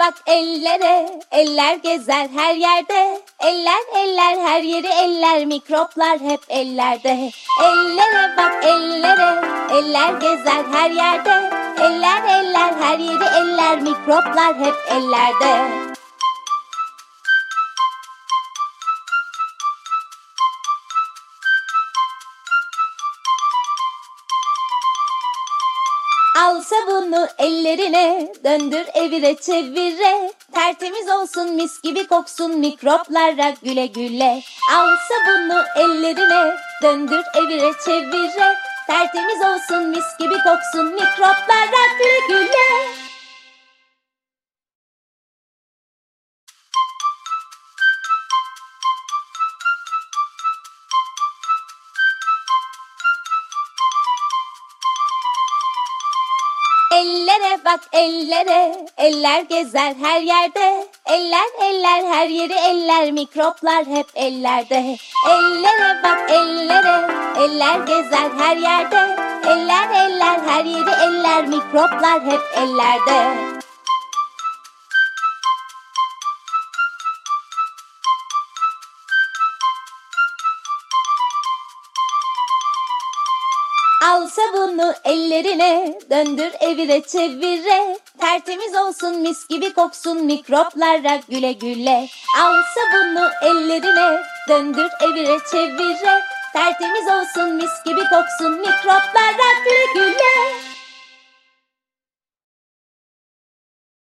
bak ellere, eller gezer her yerde. Eller eller her yeri eller, mikroplar hep ellerde. Ellere bak ellere, eller gezer her yerde. Eller eller her yeri eller, mikroplar hep ellerde. Al sabunu ellerine, döndür evire çevire. Tertemiz olsun mis gibi koksun mikroplara güle güle. Al sabunu ellerine, döndür evire çevire. Tertemiz olsun mis gibi koksun mikroplara güle güle. Ellere bak ellere, eller gezer her yerde. Eller eller her yeri eller, mikroplar hep ellerde. Ellere bak ellere, eller gezer her yerde. Eller eller her yeri eller, mikroplar hep ellerde. Al sabunu ellerine, döndür evire çevire. Tertemiz olsun mis gibi koksun mikroplara güle güle. Al sabunu ellerine, döndür evire çevire. Tertemiz olsun mis gibi koksun mikroplara güle güle.